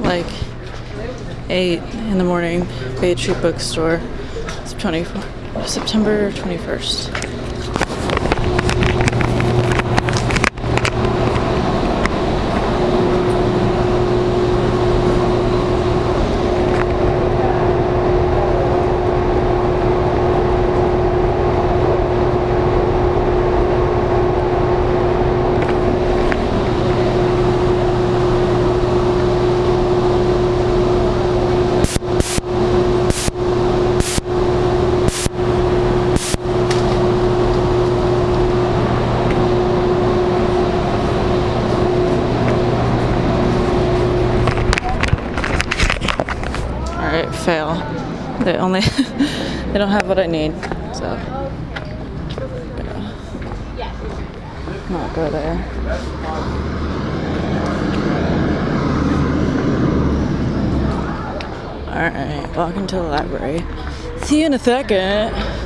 like 8 in the morning, Bay Street Bookstore. It's 24, September 21st. Alright, fail. They only they don't have what I need, so gonna not go there. Eh? Alright, walking to the library. See you in a second.